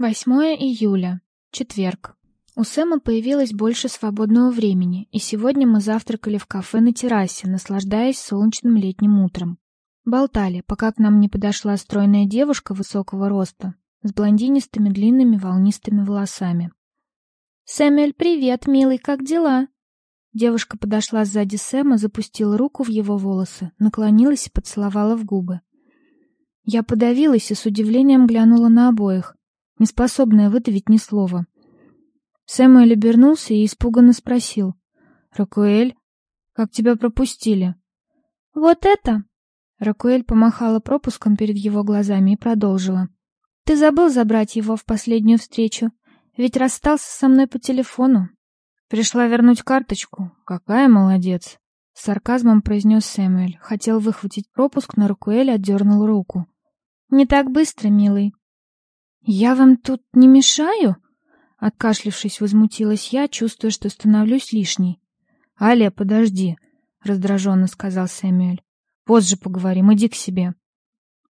8 июля. Четверг. У Сэма появилось больше свободного времени, и сегодня мы завтракали в кафе на террасе, наслаждаясь солнечным летним утром. Болтали, пока к нам не подошла стройная девушка высокого роста с блондинистыми длинными волнистыми волосами. «Сэмюэль, привет, милый, как дела?» Девушка подошла сзади Сэма, запустила руку в его волосы, наклонилась и поцеловала в губы. Я подавилась и с удивлением глянула на обоих не способная выдавить ни слова. Сэмюэль обернулся и испуганно спросил. «Ракуэль, как тебя пропустили?» «Вот это!» Ракуэль помахала пропуском перед его глазами и продолжила. «Ты забыл забрать его в последнюю встречу, ведь расстался со мной по телефону». «Пришла вернуть карточку. Какая молодец!» С сарказмом произнес Сэмюэль. Хотел выхватить пропуск, но Ракуэль отдернул руку. «Не так быстро, милый. «Я вам тут не мешаю?» Откашлившись, возмутилась я, чувствуя, что становлюсь лишней. «Аля, подожди», — раздраженно сказал Сэмюэль. «Позже поговорим, иди к себе».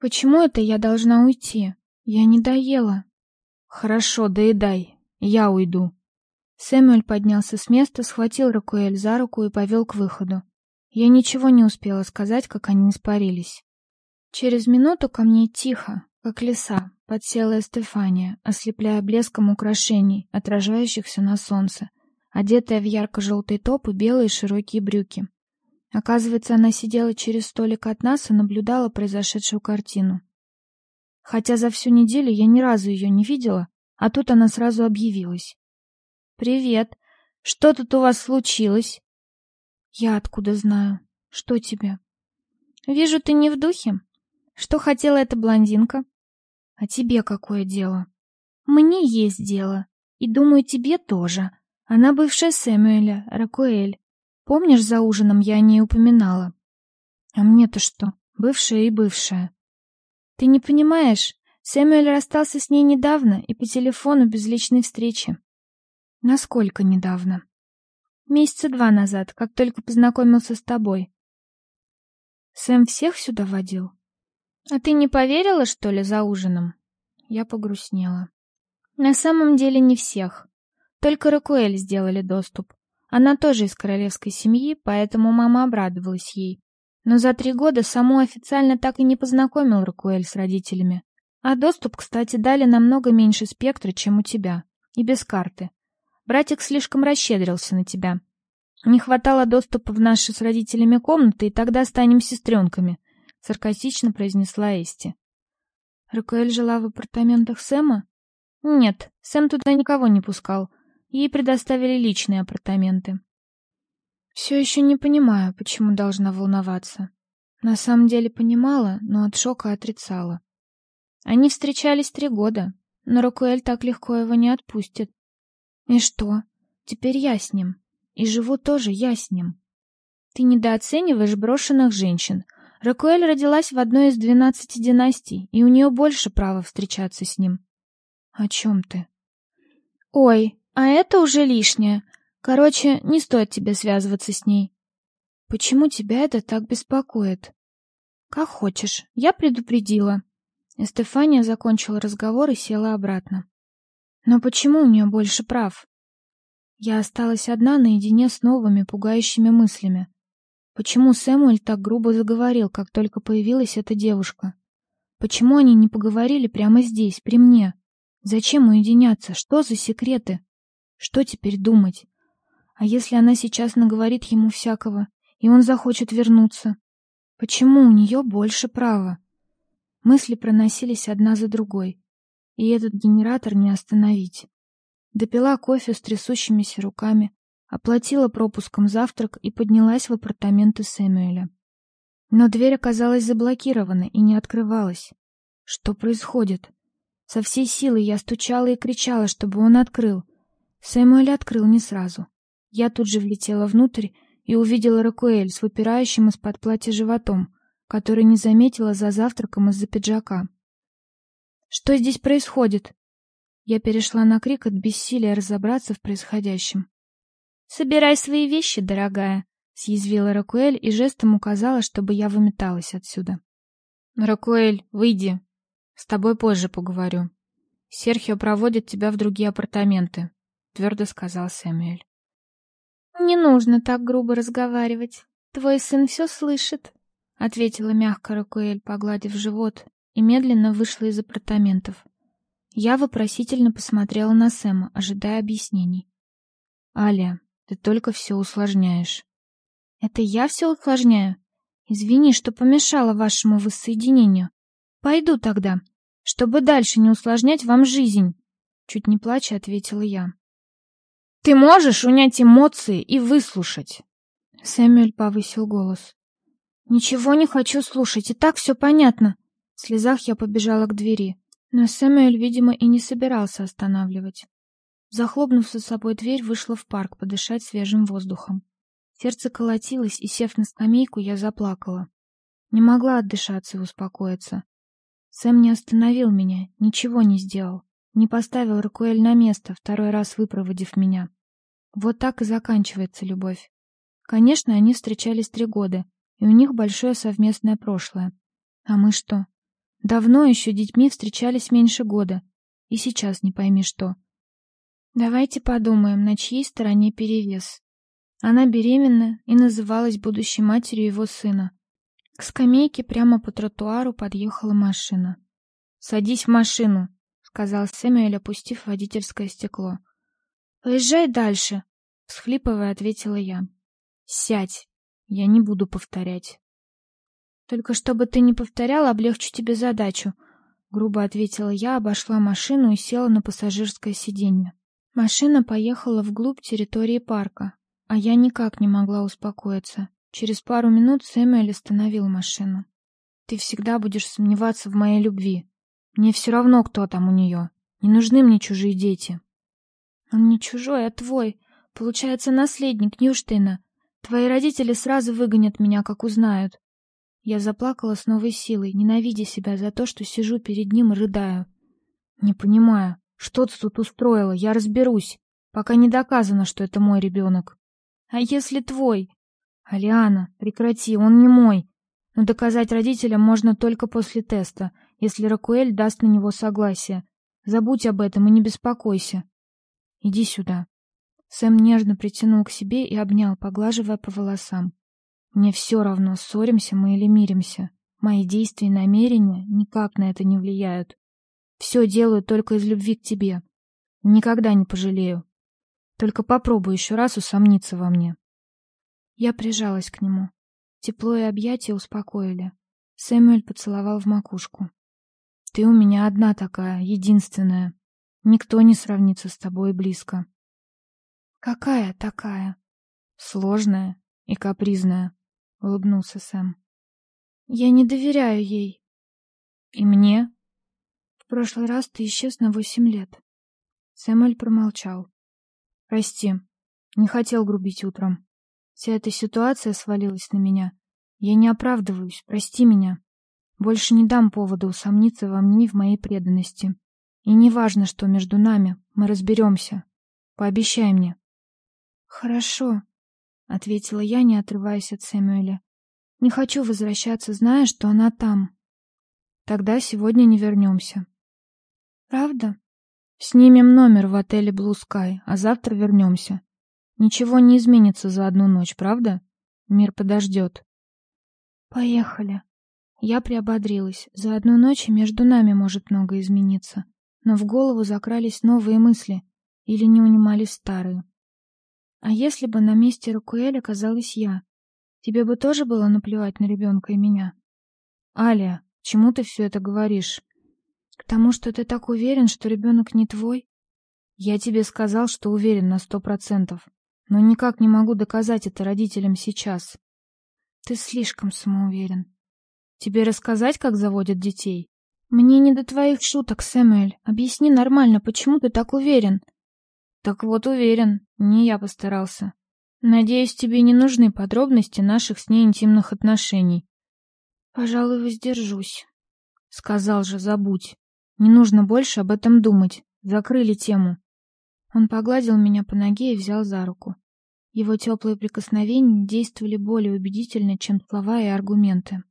«Почему это я должна уйти? Я не доела». «Хорошо, доедай, я уйду». Сэмюэль поднялся с места, схватил Ракуэль за руку и повел к выходу. Я ничего не успела сказать, как они испарились. Через минуту ко мне тихо, как лиса, подсела Стефания, ослепляя блеском украшений, отражающихся на солнце, одетая в ярко-желтый топ и белые широкие брюки. Оказывается, она сидела через столик от нас и наблюдала произошедшую картину. Хотя за всю неделю я ни разу ее не видела, а тут она сразу объявилась. «Привет! Что тут у вас случилось?» «Я откуда знаю? Что тебе?» «Вижу, ты не в духе. Что хотела эта блондинка?» А тебе какое дело? Мне есть дело. И думаю, тебе тоже. Она бывшая Сэмюэля, Ракуэль. Помнишь, за ужином я о ней упоминала? А мне-то что? Бывшая и бывшая. Ты не понимаешь, Сэмюэль расстался с ней недавно и по телефону без личной встречи. Насколько недавно? Месяца два назад, как только познакомился с тобой. Сэм всех сюда водил? А ты не поверила, что ли, за ужином? Я погрустнела. На самом деле не всех. Только Ракуэль сделали доступ. Она тоже из королевской семьи, поэтому мама обрадовалась ей. Но за три года саму официально так и не познакомил Ракуэль с родителями. А доступ, кстати, дали намного меньше спектра, чем у тебя. И без карты. Братик слишком расщедрился на тебя. Не хватало доступа в наши с родителями комнаты, и тогда станем сестренками саркастично произнесла Эсти. Ракуэль жила в апартаментах Сэма? Нет, Сэм туда никого не пускал. Ей предоставили личные апартаменты. Все еще не понимаю, почему должна волноваться. На самом деле понимала, но от шока отрицала. Они встречались три года, но Ракуэль так легко его не отпустит. И что? Теперь я с ним. И живу тоже я с ним. Ты недооцениваешь брошенных женщин, Ракуэль родилась в одной из двенадцати династий, и у нее больше права встречаться с ним. О чем ты? Ой, а это уже лишнее. Короче, не стоит тебе связываться с ней. Почему тебя это так беспокоит? Как хочешь, я предупредила. Стефания закончила разговор и села обратно. Но почему у нее больше прав? Я осталась одна наедине с новыми пугающими мыслями. Почему Сэмуэль так грубо заговорил, как только появилась эта девушка? Почему они не поговорили прямо здесь, при мне? Зачем уединяться? Что за секреты? Что теперь думать? А если она сейчас наговорит ему всякого, и он захочет вернуться? Почему у нее больше права? Мысли проносились одна за другой, и этот генератор не остановить. Допила кофе с трясущимися руками, оплатила пропуском завтрак и поднялась в апартаменты Сэмюэля. Но дверь оказалась заблокирована и не открывалась. Что происходит? Со всей силы я стучала и кричала, чтобы он открыл. Сэмюэль открыл не сразу. Я тут же влетела внутрь и увидела Ракуэль с выпирающим из-под платья животом, который не заметила за завтраком из-за пиджака. Что здесь происходит? Я перешла на крик от бессилия разобраться в происходящем. «Собирай свои вещи, дорогая», — съязвила Ракуэль и жестом указала, чтобы я выметалась отсюда. «Ракуэль, выйди. С тобой позже поговорю». Серхио проводит тебя в другие апартаменты, твердо сказал Сэмюэль. Не нужно так грубо разговаривать. Твой сын все слышит, ответила мягко Ракуэль, погладив живот, и медленно вышла из апартаментов. Я вопросительно посмотрела на Сэма, ожидая объяснений. Аля, ты только все усложняешь. Это я все усложняю? Извини, что помешала вашему воссоединению. Пойду тогда, чтобы дальше не усложнять вам жизнь, чуть не плача ответила я. Ты можешь унять эмоции и выслушать. Сэмюэль повысил голос. Ничего не хочу слушать, и так все понятно. В слезах я побежала к двери, но Сэмюэль, видимо, и не собирался останавливать. Захлопнув за собой дверь, вышла в парк подышать свежим воздухом. Сердце колотилось, и сев на скамейку, я заплакала. Не могла отдышаться и успокоиться. Сэм не остановил меня, ничего не сделал, не поставил Ракуэль на место, второй раз выпроводив меня. Вот так и заканчивается любовь. Конечно, они встречались три года, и у них большое совместное прошлое. А мы что? Давно еще детьми встречались меньше года, и сейчас не пойми что. Давайте подумаем, на чьей стороне перевес. Она беременна и называлась будущей матерью его сына. К скамейке прямо по тротуару подъехала машина. «Садись в машину», — сказал Сэмюэль, опустив водительское стекло. «Поезжай дальше», — всхлипывая, ответила я. «Сядь, я не буду повторять». «Только чтобы ты не повторял, облегчу тебе задачу», — грубо ответила я, обошла машину и села на пассажирское сиденье. Машина поехала вглубь территории парка, а я никак не могла успокоиться. Через пару минут Сэмюэль остановил машину. «Ты всегда будешь сомневаться в моей любви. Мне все равно, кто там у нее. Не нужны мне чужие дети». «Он не чужой, а твой. Получается, наследник Ньюштейна. Твои родители сразу выгонят меня, как узнают». Я заплакала с новой силой, ненавидя себя за то, что сижу перед ним и рыдаю. «Не понимаю, что ты тут устроила? Я разберусь, пока не доказано, что это мой ребенок». «А если твой?» Алиана, прекрати, он не мой. Но доказать родителям можно только после теста, если Ракуэль даст на него согласие. Забудь об этом и не беспокойся. Иди сюда. Сэм нежно притянул к себе и обнял, поглаживая по волосам. Мне все равно, ссоримся мы или миримся. Мои действия и намерения никак на это не влияют. Все делаю только из любви к тебе. Никогда не пожалею. Только попробуй еще раз усомниться во мне. Я прижалась к нему. Тепло и объятия успокоили. Сэмюэль поцеловал в макушку. Ты у меня одна такая, единственная. Никто не сравнится с тобой близко. Какая такая? Сложная и капризная, улыбнулся Сэм. Я не доверяю ей. И мне? Прошлый раз ты исчез на восемь лет. Сэмюэль промолчал. Прости, не хотел грубить утром. Вся эта ситуация свалилась на меня. Я не оправдываюсь, прости меня. Больше не дам повода усомниться во мне и в моей преданности. И не важно, что между нами, мы разберемся. Пообещай мне. Хорошо, ответила я, не отрываясь от Сэмюэля. Не хочу возвращаться, зная, что она там. Тогда сегодня не вернемся. Правда? Снимем номер в отеле Blue Sky, а завтра вернемся. Ничего не изменится за одну ночь, правда? Мир подождет. Поехали. Я приободрилась. За одну ночь между нами может много измениться. Но в голову закрались новые мысли или не унимались старые. А если бы на месте Рукуэль оказалась я? Тебе бы тоже было наплевать на ребенка и меня? Аля, чему ты все это говоришь? К тому, что ты так уверен, что ребенок не твой? Я тебе сказал, что уверен на сто процентов но никак не могу доказать это родителям сейчас. Ты слишком самоуверен. Тебе рассказать, как заводят детей? Мне не до твоих шуток, Сэмюэль. Объясни нормально, почему ты так уверен? Так вот, уверен. Не я постарался. Надеюсь, тебе не нужны подробности наших с ней интимных отношений. Пожалуй, воздержусь. Сказал же, забудь. Не нужно больше об этом думать. Закрыли тему. Он погладил меня по ноге и взял за руку. Его теплые прикосновения действовали более убедительно, чем слова и аргументы.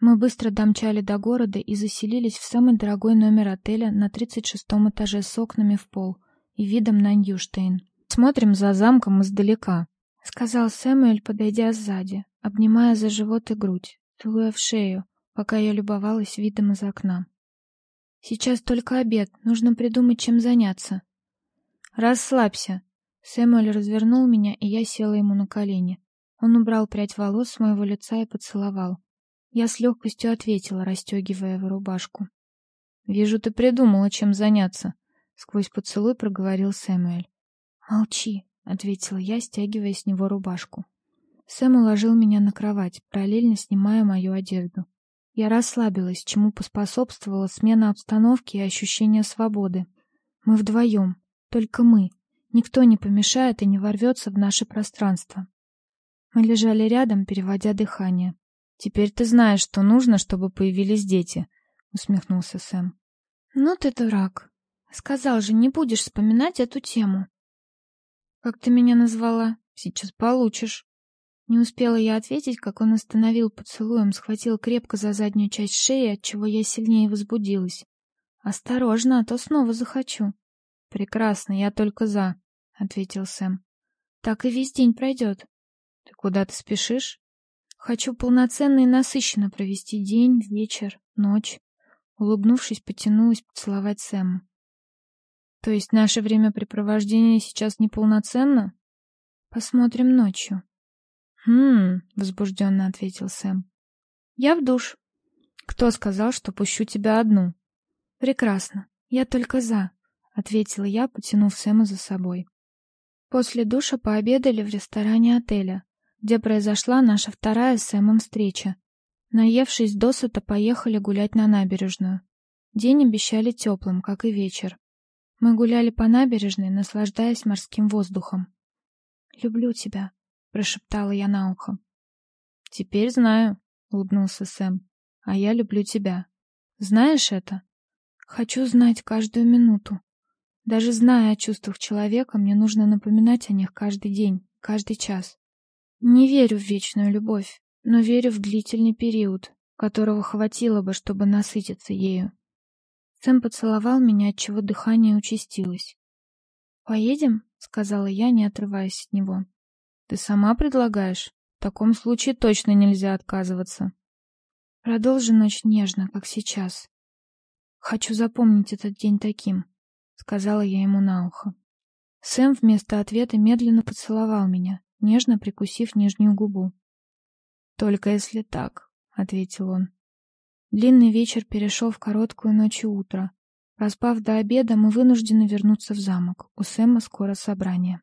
Мы быстро домчали до города и заселились в самый дорогой номер отеля на 36-м этаже с окнами в пол и видом на Ньюштейн. «Смотрим за замком издалека», — сказал Сэмюэль, подойдя сзади, обнимая за живот и грудь, целуя в шею, пока я любовалась видом из окна. «Сейчас только обед, нужно придумать, чем заняться». «Расслабься». Сэмюэль развернул меня, и я села ему на колени. Он убрал прядь волос с моего лица и поцеловал. Я с легкостью ответила, расстегивая его рубашку. «Вижу, ты придумала, чем заняться», — сквозь поцелуй проговорил Сэмюэль. «Молчи», — ответила я, стягивая с него рубашку. Сэм уложил меня на кровать, параллельно снимая мою одежду. Я расслабилась, чему поспособствовала смена обстановки и ощущение свободы. Мы вдвоем, только мы. Никто не помешает и не ворвется в наше пространство. Мы лежали рядом, переводя дыхание. Теперь ты знаешь, что нужно, чтобы появились дети, усмехнулся Сэм. Ну ты дурак. Сказал же, не будешь вспоминать эту тему. Как ты меня назвала? Сейчас получишь. Не успела я ответить, как он остановил поцелуем, схватил крепко за заднюю часть шеи, от чего я сильнее возбудилась. Осторожно, а то снова захочу. Прекрасно, я только за, ответил Сэм. Так и весь день пройдет. Ты куда-то спешишь? Хочу полноценно и насыщенно провести день, вечер, ночь. Улыбнувшись, потянулась поцеловать Сэма. То есть наше времяпрепровождение сейчас неполноценно? Посмотрим ночью. Хм, возбужденно ответил Сэм. Я в душ. Кто сказал, что пущу тебя одну? Прекрасно. Я только за, ответила я, потянув Сэма за собой. После душа пообедали в ресторане отеля где произошла наша вторая с Сэмом встреча. Наевшись досыта, поехали гулять на набережную. День обещали теплым, как и вечер. Мы гуляли по набережной, наслаждаясь морским воздухом. «Люблю тебя», — прошептала я на ухо. «Теперь знаю», — улыбнулся Сэм. «А я люблю тебя. Знаешь это?» «Хочу знать каждую минуту. Даже зная о чувствах человека, мне нужно напоминать о них каждый день, каждый час. Не верю в вечную любовь, но верю в длительный период, которого хватило бы, чтобы насытиться ею. Сэм поцеловал меня, отчего дыхание участилось. «Поедем?» — сказала я, не отрываясь от него. «Ты сама предлагаешь? В таком случае точно нельзя отказываться». «Продолжи ночь нежно, как сейчас. Хочу запомнить этот день таким», — сказала я ему на ухо. Сэм вместо ответа медленно поцеловал меня, нежно прикусив нижнюю губу. «Только если так», — ответил он. Длинный вечер перешел в короткую ночь и утро. Проспав до обеда, мы вынуждены вернуться в замок. У Сэма скоро собрание.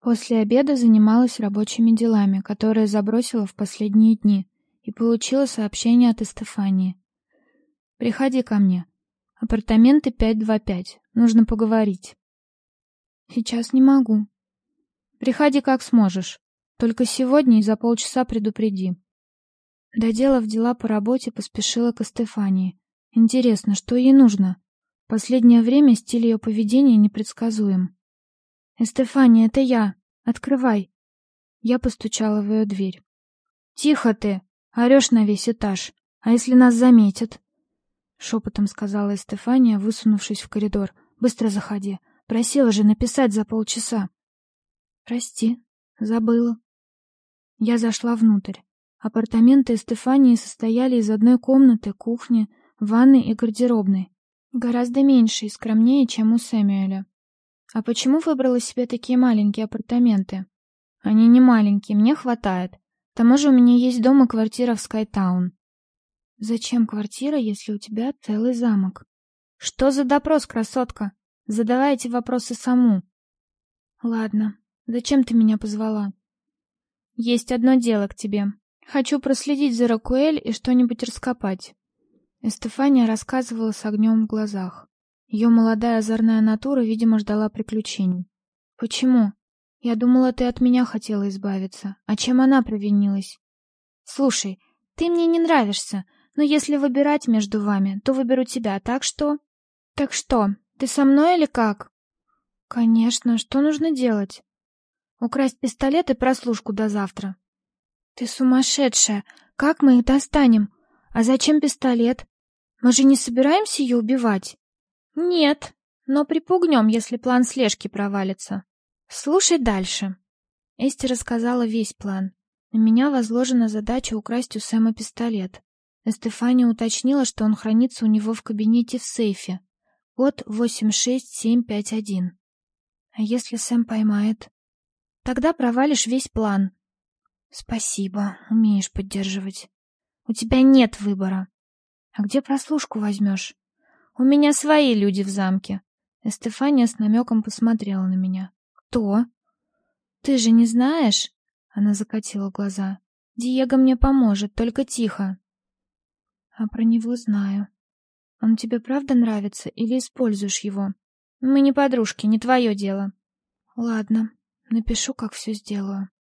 После обеда занималась рабочими делами, которые забросила в последние дни, и получила сообщение от Эстефании. «Приходи ко мне. Апартаменты 525. Нужно поговорить». «Сейчас не могу», Приходи как сможешь. Только сегодня и за полчаса предупреди. Доделав дела по работе, поспешила к Стефании. Интересно, что ей нужно? В последнее время стиль ее поведения непредсказуем. «Эстефания, это я. Открывай!» Я постучала в ее дверь. «Тихо ты! Орешь на весь этаж. А если нас заметят?» Шепотом сказала Эстефания, высунувшись в коридор. «Быстро заходи. Просила же написать за полчаса». Прости, забыла. Я зашла внутрь. Апартаменты Стефании состояли из одной комнаты, кухни, ванной и гардеробной. Гораздо меньше и скромнее, чем у Сэмюэля. А почему выбрала себе такие маленькие апартаменты? Они не маленькие, мне хватает. К тому же у меня есть дом и квартира в Скайтаун. Зачем квартира, если у тебя целый замок? Что за допрос, красотка? Задавай эти вопросы саму. Ладно, Зачем ты меня позвала? Есть одно дело к тебе. Хочу проследить за Ракуэль и что-нибудь раскопать. Эстефания рассказывала с огнем в глазах. Ее молодая озорная натура, видимо, ждала приключений. Почему? Я думала, ты от меня хотела избавиться. А чем она провинилась? Слушай, ты мне не нравишься, но если выбирать между вами, то выберу тебя, так что... Так что, ты со мной или как? Конечно, что нужно делать? Украсть пистолет и прослушку до завтра. Ты сумасшедшая! Как мы их достанем? А зачем пистолет? Мы же не собираемся ее убивать? Нет, но припугнем, если план слежки провалится. Слушай дальше. Эсти рассказала весь план. На меня возложена задача украсть у Сэма пистолет. Стефания уточнила, что он хранится у него в кабинете в сейфе. Код 86751. А если Сэм поймает? Тогда провалишь весь план. Спасибо, умеешь поддерживать. У тебя нет выбора. А где прослушку возьмешь? У меня свои люди в замке. Эстефания с намеком посмотрела на меня. Кто? Ты же не знаешь? Она закатила глаза. Диего мне поможет, только тихо. А про него знаю. Он тебе правда нравится или используешь его? Мы не подружки, не твое дело. Ладно, напишу, как все сделаю.